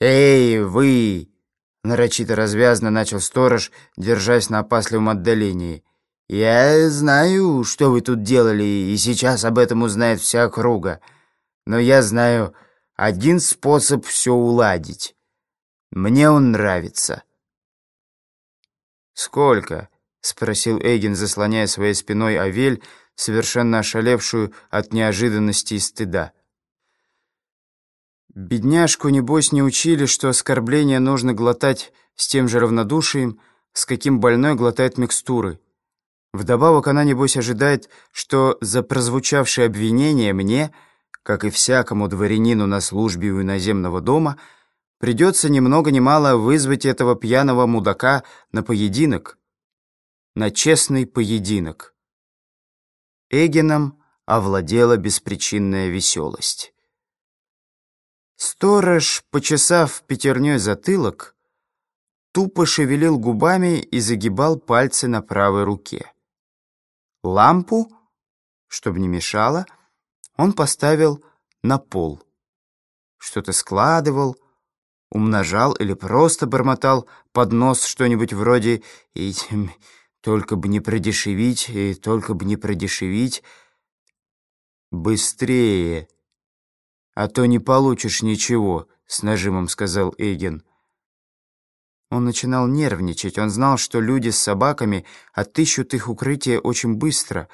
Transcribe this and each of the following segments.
«Эй, вы!» — нарочито развязно начал сторож, держась на опасливом отдалении. «Я знаю, что вы тут делали, и сейчас об этом узнает вся округа. Но я знаю один способ все уладить. Мне он нравится». «Сколько?» — спросил Эйген, заслоняя своей спиной Авель, совершенно ошалевшую от неожиданности и стыда. Бедняжку, небось, не учили, что оскорбление нужно глотать с тем же равнодушием, с каким больной глотает микстуры. Вдобавок она, небось, ожидает, что за прозвучавшее обвинение мне, как и всякому дворянину на службе у иноземного дома, придется ни много ни мало вызвать этого пьяного мудака на поединок, на честный поединок. Эгином овладела беспричинная веселость. Сторож, почесав пятерней затылок, тупо шевелил губами и загибал пальцы на правой руке. Лампу, чтобы не мешало, он поставил на пол. Что-то складывал, умножал или просто бормотал под нос что-нибудь вроде «И только бы не продешевить, и только бы не продешевить». «Быстрее, а то не получишь ничего», — с нажимом сказал Эйген. Он начинал нервничать. Он знал, что люди с собаками отыщут их укрытие очень быстро.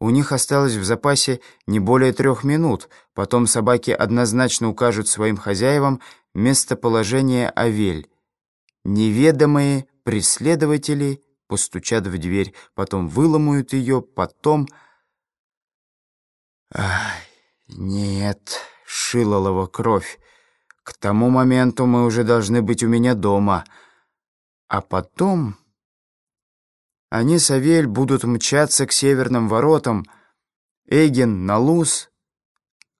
У них осталось в запасе не более трех минут. Потом собаки однозначно укажут своим хозяевам местоположение Авель. Неведомые преследователи постучат в дверь, потом выломают ее, потом... Ай, нет, Шилолова кровь. К тому моменту мы уже должны быть у меня дома. А потом... Они с Авель будут мчаться к северным воротам. Эгин на Луз,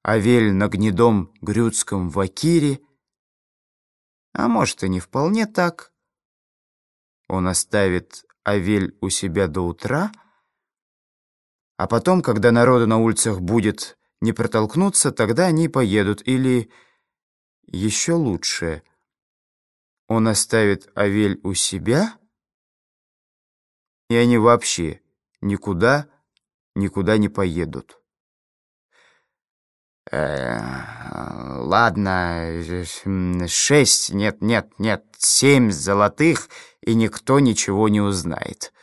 Авель на гнедом Грюцком в Акире. А может, и не вполне так. Он оставит Авель у себя до утра, а потом, когда народу на улицах будет не протолкнуться, тогда они поедут или... Еще лучше. Он оставит Авель у себя, и они вообще никуда, никуда не поедут. Э, ладно, шесть, нет, нет, нет, семь золотых, и никто ничего не узнает.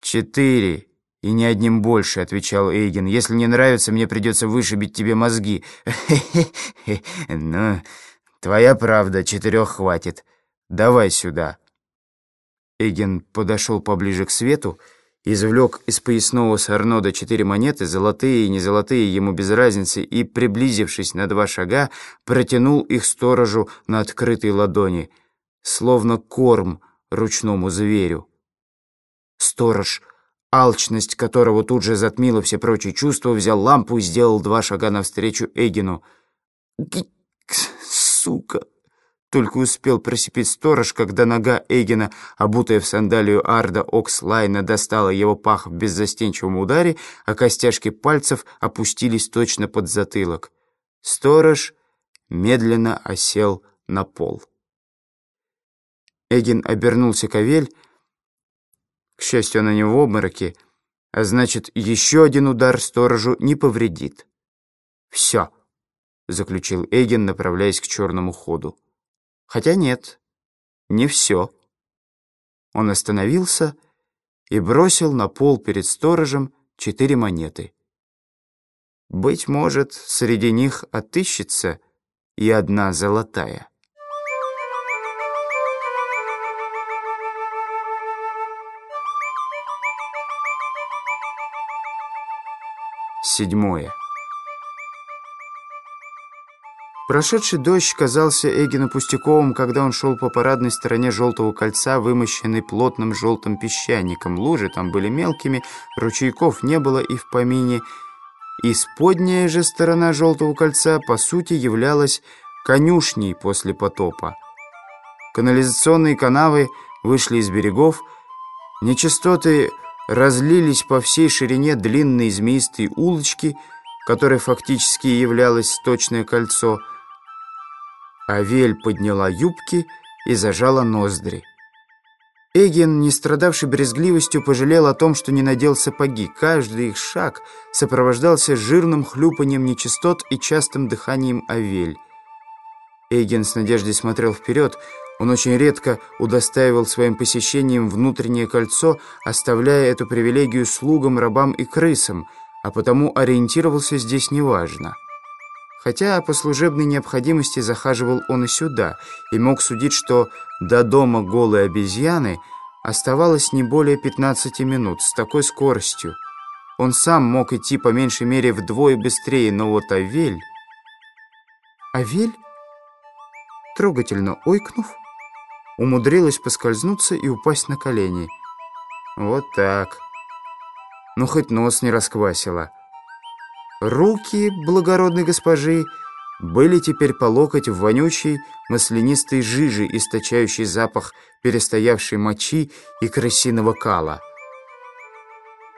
Четыре, и ни одним больше, отвечал Эйген. Если не нравится, мне придется вышибить тебе мозги. Ну, твоя правда, четырех хватит. Давай сюда. Эйген подошел поближе к свету, извлек из поясного сарнода четыре монеты, золотые и незолотые, ему без разницы, и, приблизившись на два шага, протянул их сторожу на открытой ладони, словно корм ручному зверю. Сторож алчность которого тут же затмила все прочие чувства, взял лампу и сделал два шага навстречу Эгину. «Сука!» Только успел просипеть сторож, когда нога Эгина, обутая в сандалию Арда Окслайна, достала его пах в беззастенчивом ударе, а костяшки пальцев опустились точно под затылок. Сторож медленно осел на пол. Эгин обернулся к Авель, к счастью, она не в обмороке, а значит, еще один удар сторожу не повредит. «Все», — заключил Эгин, направляясь к черному ходу. «Хотя нет, не все». Он остановился и бросил на пол перед сторожем четыре монеты. Быть может, среди них отыщется и одна золотая. Седьмое. Прошедший дождь казался Эгину пустяковым, когда он шел по парадной стороне желтого кольца, вымощенной плотным желтым песчаником. Лужи там были мелкими, ручейков не было и в помине. Исподняя же сторона желтого кольца, по сути, являлась конюшней после потопа. Канализационные канавы вышли из берегов, нечистоты разлились по всей ширине длинной змеистой улочки, которая фактически являлась сточное кольцо. Авель подняла юбки и зажала ноздри. Эгин, не страдавший брезгливостью, пожалел о том, что не надел сапоги. Каждый их шаг сопровождался жирным хлюпанием нечистот и частым дыханием Авель. Эгин с надеждой смотрел вперед. Он очень редко удостаивал своим посещением внутреннее кольцо, оставляя эту привилегию слугам, рабам и крысам, а потому ориентировался здесь неважно. Хотя по служебной необходимости захаживал он и сюда, и мог судить, что до дома голой обезьяны оставалось не более 15 минут с такой скоростью. Он сам мог идти по меньшей мере вдвое быстрее, но вот Авель... Авель, трогательно ойкнув, умудрилась поскользнуться и упасть на колени. Вот так. Ну, хоть нос не расквасила. Руки благородной госпожи были теперь по локоть в вонючей маслянистой жиже, источающей запах перестоявшей мочи и крысиного кала.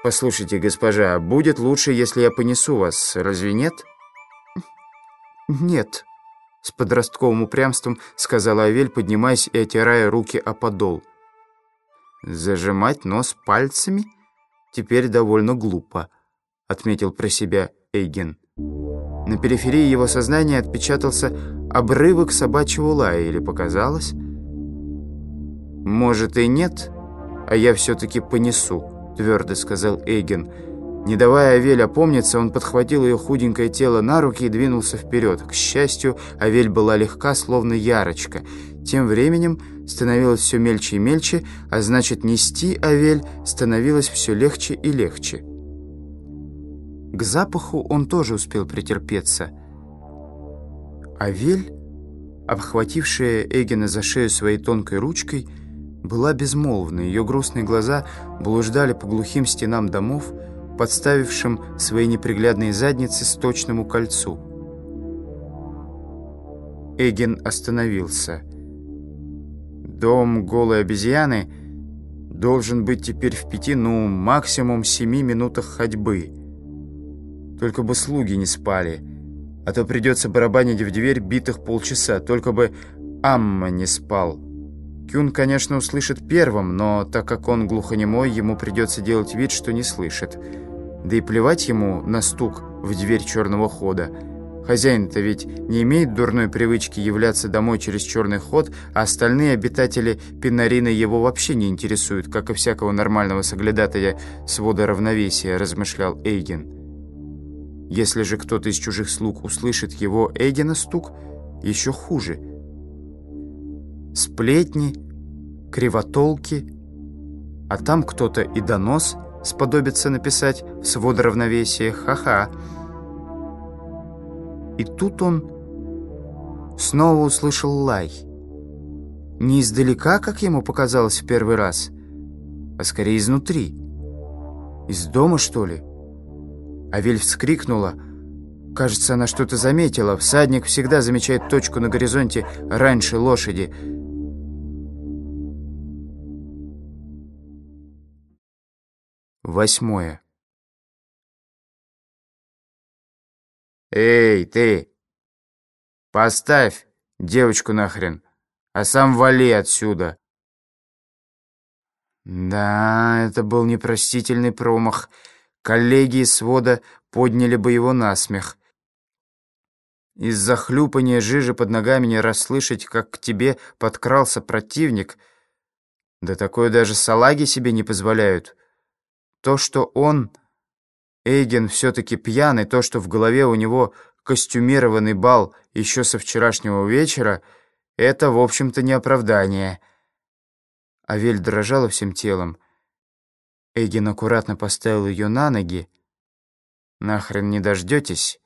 «Послушайте, госпожа, будет лучше, если я понесу вас, разве нет?» «Нет», — с подростковым упрямством сказала Авель, поднимаясь и отирая руки о подол. «Зажимать нос пальцами теперь довольно глупо», — отметил про себя Эйген. На периферии его сознания отпечатался обрывок собачьего лая, или показалось? «Может и нет, а я все-таки понесу», — твердо сказал Эйген. Не давая Авель опомниться, он подхватил ее худенькое тело на руки и двинулся вперед. К счастью, Авель была легка, словно ярочка. Тем временем становилось все мельче и мельче, а значит, нести Авель становилось все легче и легче. К запаху он тоже успел претерпеться. Авель, обхватившая Эгена за шею своей тонкой ручкой, была безмолвна. Ее грустные глаза блуждали по глухим стенам домов, подставившим свои неприглядные задницы сточному кольцу. Эгин остановился. Дом голой обезьяны должен быть теперь в пяти, ну, максимум семи минутах ходьбы. Только бы слуги не спали. А то придется барабанить в дверь битых полчаса. Только бы Амма не спал. Кюн, конечно, услышит первым, но так как он глухонемой, ему придется делать вид, что не слышит. Да и плевать ему на стук в дверь черного хода. Хозяин-то ведь не имеет дурной привычки являться домой через черный ход, а остальные обитатели Пинарина его вообще не интересуют, как и всякого нормального соглядатая свода равновесия, размышлял Эйген. Если же кто-то из чужих слуг услышит его Эйгена стук, еще хуже. Сплетни, кривотолки, а там кто-то и донос сподобится написать в свод равновесия «Ха-ха». И тут он снова услышал лай. Не издалека, как ему показалось в первый раз, а скорее изнутри. Из дома, что ли? Авель вскрикнула. Кажется, она что-то заметила. Всадник всегда замечает точку на горизонте раньше лошади. Восьмое. «Эй, ты! Поставь девочку нахрен, а сам вали отсюда!» Да, это был непростительный промах — Коллеги из свода подняли бы его на смех. Из-за хлюпания жижи под ногами не расслышать, как к тебе подкрался противник. Да такое даже салаги себе не позволяют. То, что он, Эйген, все-таки пьяный, то, что в голове у него костюмированный бал еще со вчерашнего вечера, это, в общем-то, не оправдание. Авель дрожала всем телом. Эйген аккуратно поставил ее на ноги. «Нахрен не дождетесь?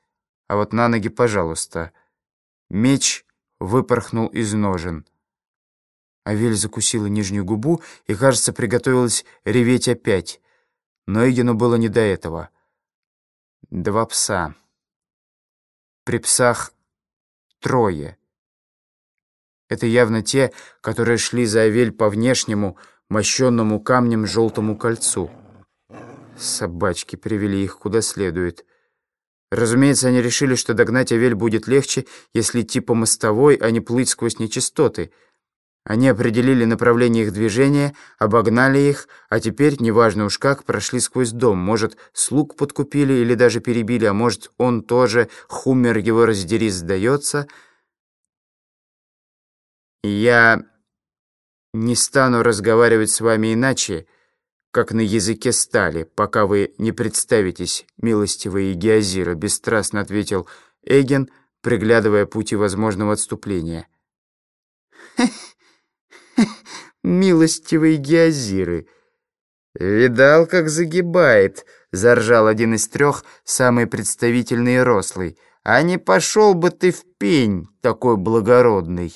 А вот на ноги, пожалуйста». Меч выпорхнул из ножен. Авель закусила нижнюю губу и, кажется, приготовилась реветь опять. Но Эйгену было не до этого. Два пса. При псах трое. Это явно те, которые шли за Авель по внешнему, мощенному камнем желтому кольцу. Собачки привели их куда следует. Разумеется, они решили, что догнать Авель будет легче, если идти по мостовой, а не плыть сквозь нечистоты. Они определили направление их движения, обогнали их, а теперь, неважно уж как, прошли сквозь дом. Может, слуг подкупили или даже перебили, а может, он тоже, хумер его раздери, сдается. Я не стану разговаривать с вами иначе, как на языке стали, пока вы не представитесь, милостивые геозиры», — бесстрастно ответил Эген, приглядывая пути возможного отступления. «Милостивые геозиры!» «Видал, как загибает!» — заржал один из трех, самый представительный и рослый. «А не пошел бы ты в пень, такой благородный!»